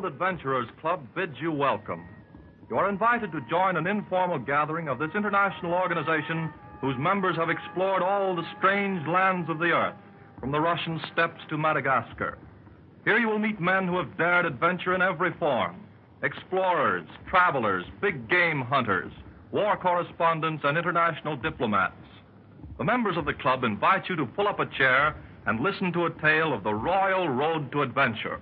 World Adventurers Club bids you welcome. You are invited to join an informal gathering of this international organization whose members have explored all the strange lands of the earth, from the Russian steppes to Madagascar. Here you will meet men who have dared adventure in every form explorers, travelers, big game hunters, war correspondents, and international diplomats. The members of the club invite you to pull up a chair and listen to a tale of the royal road to adventure.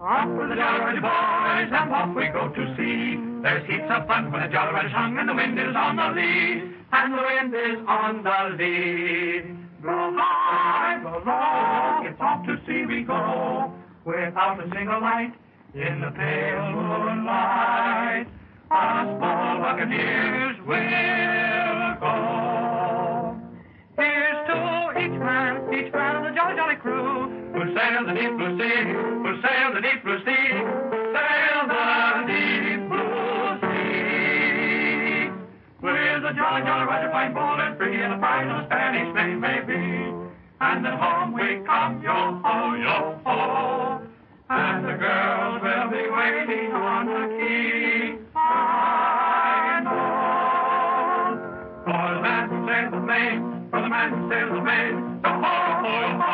Off with the Jolly Roger boys, and off we go to sea. There's heaps of fun when the Jolly Roger's hung, and the wind is on the lee, and the wind is on the lee. Blow high, blow low, it's off to sea we go, without a single light in the pale moonlight. Us bold buccaneers will go. Here's to each man, each man of the jolly, jolly crew, who sail the deep blue sea, sail the deep blue sea, sail the deep blue sea. With the jolly, jolly Roger flying bold and free, and the pride of the Spanish name may be. And at home we come, yo yo. And the girls will be waiting on the quay. I know. For the man who sails the main, for the man who sails the main. Yo yo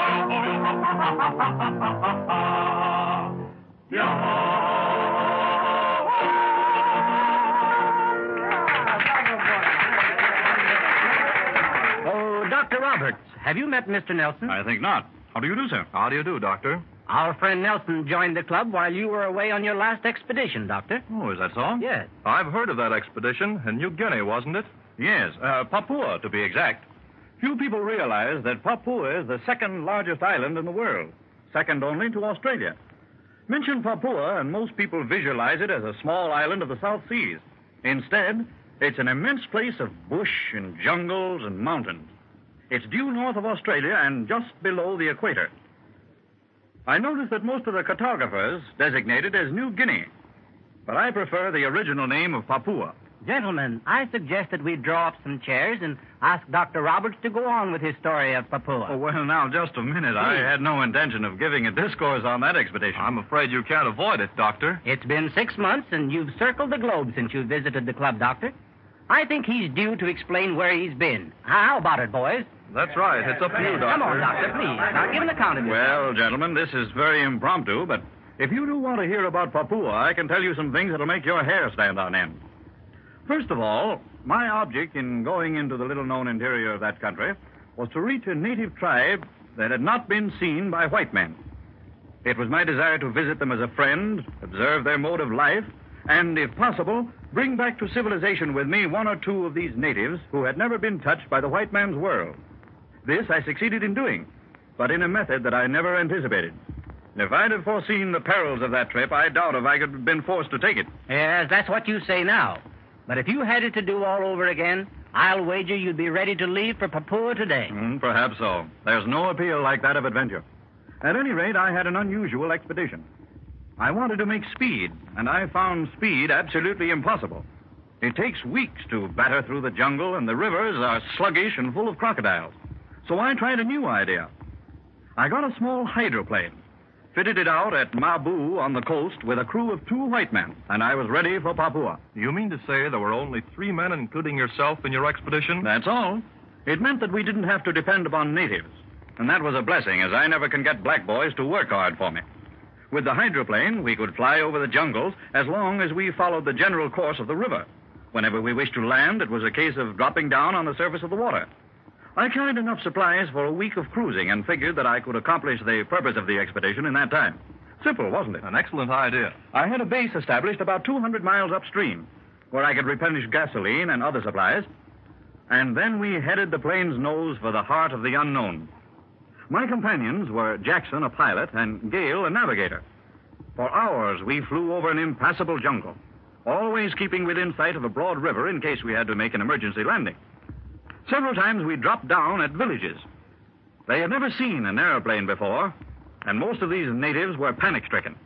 Oh, Dr. Roberts, have you met Mr. Nelson? I think not. How do you do, sir? How do you do, Doctor? Our friend Nelson joined the club while you were away on your last expedition, Doctor. Oh, is that so? Yes. I've heard of that expedition in New Guinea, wasn't it? Yes, uh, Papua, to be exact. Few people realize that Papua is the second largest island in the world, second only to Australia. Mention Papua, and most people visualize it as a small island of the South Seas. Instead, it's an immense place of bush and jungles and mountains. It's due north of Australia and just below the equator. I notice that most of the cartographers designate it as New Guinea, but I prefer the original name of Papua. Gentlemen, I suggest that we draw up some chairs and ask Dr. Roberts to go on with his story of Papua. Oh, well, now, just a minute. I had no intention of giving a discourse on that expedition. I'm afraid you can't avoid it, Doctor. It's been six months, and you've circled the globe since you visited the club, Doctor. I think he's due to explain where he's been. How about it, boys? That's right. It's up to you, Doctor. Come on, Doctor, please. Now, give an account of yourself. Well, gentlemen, this is very impromptu, but if you do want to hear about Papua, I can tell you some things that'll make your hair stand on end. First of all, my object in going into the little known interior of that country was to reach a native tribe that had not been seen by white men. It was my desire to visit them as a friend, observe their mode of life, and, if possible, bring back to civilization with me one or two of these natives who had never been touched by the white man's world. This I succeeded in doing, but in a method that I never anticipated. If I'd have foreseen the perils of that trip, I doubt if I could have been forced to take it. Yes, that's what you say now. But if you had it to do all over again, I'll wager you'd be ready to leave for Papua today. Mm, perhaps so. There's no appeal like that of adventure. At any rate, I had an unusual expedition. I wanted to make speed, and I found speed absolutely impossible. It takes weeks to batter through the jungle, and the rivers are sluggish and full of crocodiles. So I tried a new idea. I got a small hydroplane, fitted it out at Mabu on the coast with a crew of two white men, and I was ready for Papua. You mean to say there were only three men, including yourself, in your expedition? That's all. It meant that we didn't have to depend upon natives. And that was a blessing, as I never can get black boys to work hard for me. With the hydroplane, we could fly over the jungles as long as we followed the general course of the river. Whenever we wished to land, it was a case of dropping down on the surface of the water. I carried enough supplies for a week of cruising and figured that I could accomplish the purpose of the expedition in that time. Simple, wasn't it? An excellent idea. I had a base established about 200 miles upstream where I could replenish gasoline and other supplies. And then we headed the plane's nose for the heart of the unknown. My companions were Jackson, a pilot, and Gale, a navigator. For hours, we flew over an impassable jungle, always keeping within sight of a broad river in case we had to make an emergency landing. Several times we dropped down at villages. They had never seen an airplane before, and most of these natives were panic stricken.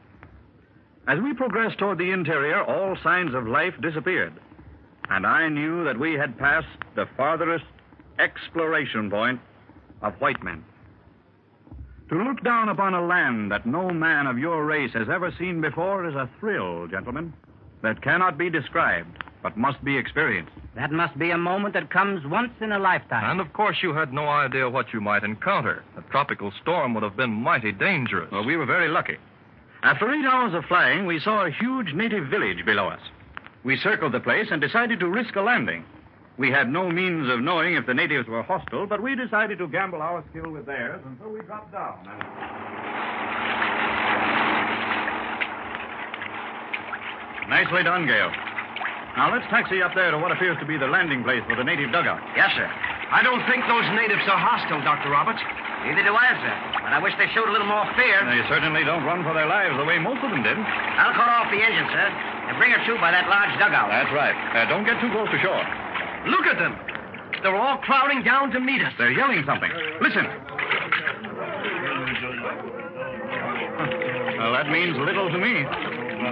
As we progressed toward the interior, all signs of life disappeared, and I knew that we had passed the farthest exploration point of white men. To look down upon a land that no man of your race has ever seen before is a thrill, gentlemen, that cannot be described, but must be experienced. That must be a moment that comes once in a lifetime. And of course, you had no idea what you might encounter. A tropical storm would have been mighty dangerous. Well, we were very lucky. After eight hours of flying, we saw a huge native village below us. We circled the place and decided to risk a landing. We had no means of knowing if the natives were hostile, but we decided to gamble our skill with theirs, and so we dropped down. Nicely done, Gale. Now let's taxi up there to what appears to be the landing place for the native dugout. Yes, sir. I don't think those natives are hostile, Dr. Roberts. Neither do I, sir. But I wish they showed a little more fear. They certainly don't run for their lives the way most of them did. I'll call off the engine, sir, and bring her to by that large dugout. That's right. Uh, don't get too close to shore. Look at them. They're all crowding down to meet us. They're yelling something. Listen. Well, that means little to me.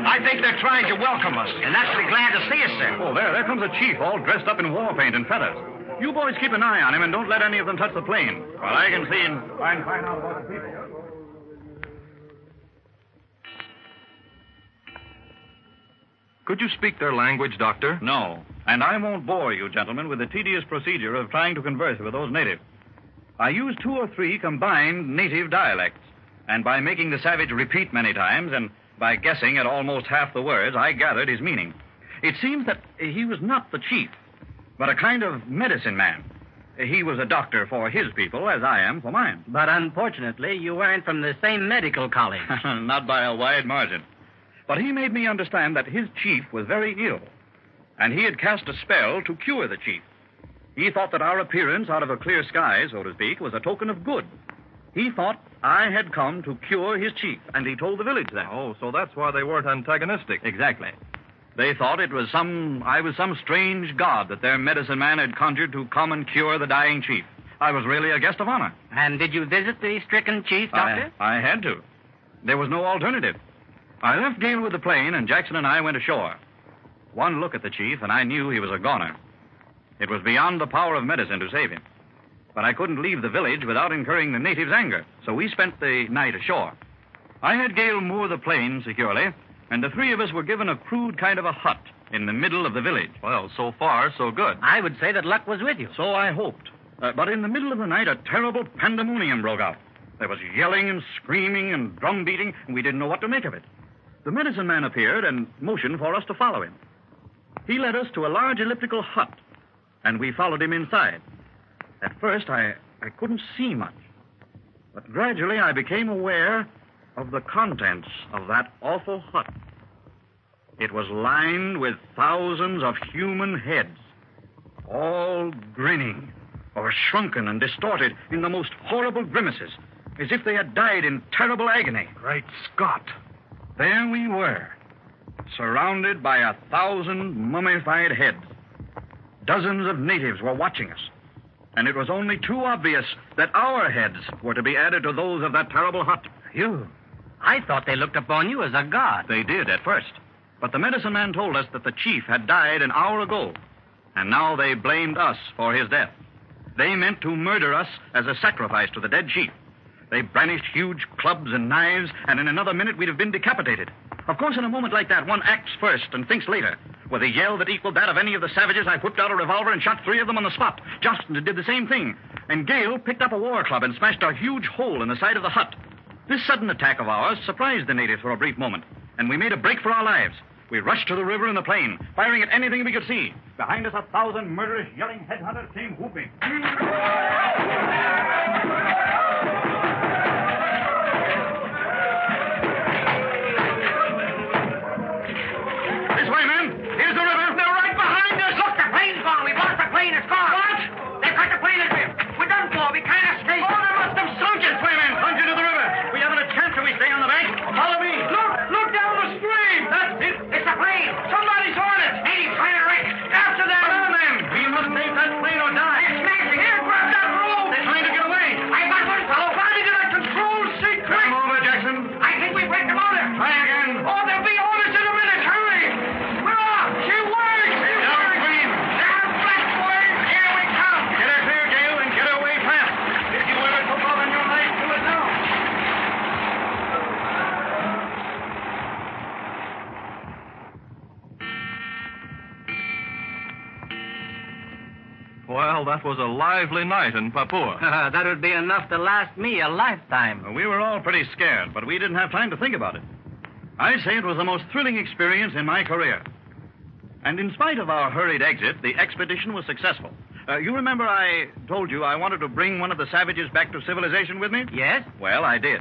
I think they're trying to welcome us. And naturally glad to see us, sir. Oh, there, there comes a chief all dressed up in war paint and feathers. You boys keep an eye on him and don't let any of them touch the plane. Well, I can see him. try and find out about the people. Could you speak their language, Doctor? No. And I won't bore you, gentlemen, with the tedious procedure of trying to converse with those natives. I use two or three combined native dialects, and by making the savage repeat many times and by guessing at almost half the words, I gathered his meaning. It seems that he was not the chief, but a kind of medicine man. He was a doctor for his people, as I am for mine. But unfortunately, you weren't from the same medical college. not by a wide margin. But he made me understand that his chief was very ill, and he had cast a spell to cure the chief. He thought that our appearance out of a clear sky, so to speak, was a token of good. He thought I had come to cure his chief, and he told the village that. Oh, so that's why they weren't antagonistic. Exactly. They thought it was some I was some strange god that their medicine man had conjured to come and cure the dying chief. I was really a guest of honor. And did you visit the stricken chief, Doctor? I, I had to. There was no alternative. I left Gale with the plane, and Jackson and I went ashore. One look at the chief, and I knew he was a goner. It was beyond the power of medicine to save him. But I couldn't leave the village without incurring the natives' anger, so we spent the night ashore. I had Gale moor the plane securely, and the three of us were given a crude kind of a hut in the middle of the village. Well, so far, so good. I would say that luck was with you. So I hoped. Uh, but in the middle of the night, a terrible pandemonium broke out. There was yelling and screaming and drum beating, and we didn't know what to make of it. The medicine man appeared and motioned for us to follow him. He led us to a large elliptical hut, and we followed him inside. At first, I, I couldn't see much, but gradually I became aware of the contents of that awful hut. It was lined with thousands of human heads, all grinning or shrunken and distorted in the most horrible grimaces, as if they had died in terrible agony. Great Scott. There we were, surrounded by a thousand mummified heads. Dozens of natives were watching us, and it was only too obvious that our heads were to be added to those of that terrible hut. You. I thought they looked upon you as a god. They did at first, but the medicine man told us that the chief had died an hour ago, and now they blamed us for his death. They meant to murder us as a sacrifice to the dead chief. They brandished huge clubs and knives, and in another minute we'd have been decapitated. Of course, in a moment like that, one acts first and thinks later. With a yell that equaled that of any of the savages, I whipped out a revolver and shot three of them on the spot. Jackson did the same thing. And Gale picked up a war club and smashed a huge hole in the side of the hut. This sudden attack of ours surprised the natives for a brief moment, and we made a break for our lives. We rushed to the river and the plane, firing at anything we could see. Behind us, a thousand murderous, yelling headhunters came whooping. That was a lively night in Papua. that would be enough to last me a lifetime. We were all pretty scared, but we didn't have time to think about it. I say it was the most thrilling experience in my career. And in spite of our hurried exit, the expedition was successful. Uh, you remember I told you I wanted to bring one of the savages back to civilization with me? Yes? Well, I did.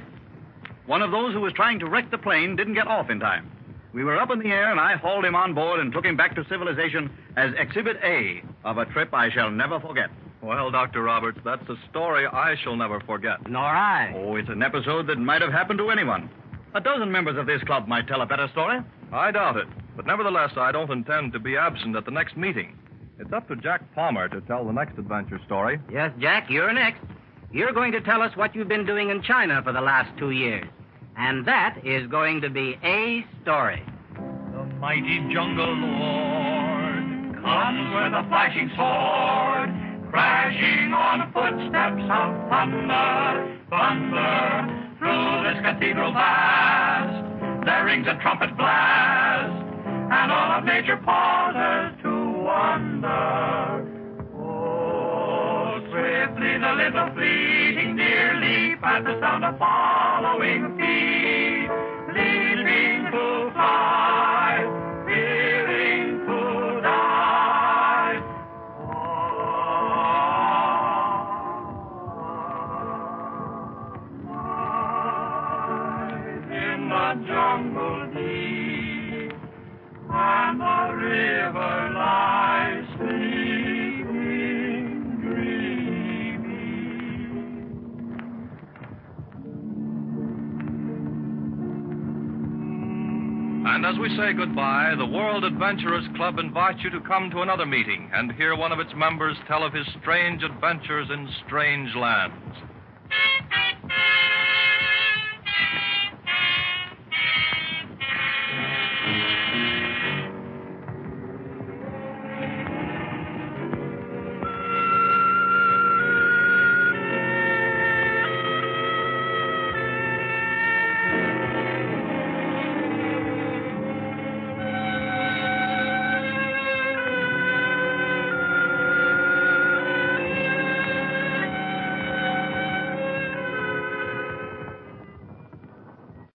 One of those who was trying to wreck the plane didn't get off in time. We were up in the air, and I hauled him on board and took him back to civilization as Exhibit A of a trip I shall never forget. Well, Dr. Roberts, that's a story I shall never forget. Nor I. Oh, it's an episode that might have happened to anyone. A dozen members of this club might tell a better story. I doubt it. But nevertheless, I don't intend to be absent at the next meeting. It's up to Jack Palmer to tell the next adventure story. Yes, Jack, you're next. You're going to tell us what you've been doing in China for the last two years. And that is going to be a story. The mighty jungle lord comes with a flashing sword, crashing on footsteps of thunder, thunder. Through this cathedral vast, there rings a trumpet blast, and all of nature pauses to wonder. Oh, swiftly the little fleeting deer leap at the sound of following feet, And as we say goodbye, the World Adventurers Club invites you to come to another meeting and hear one of its members tell of his strange adventures in strange lands.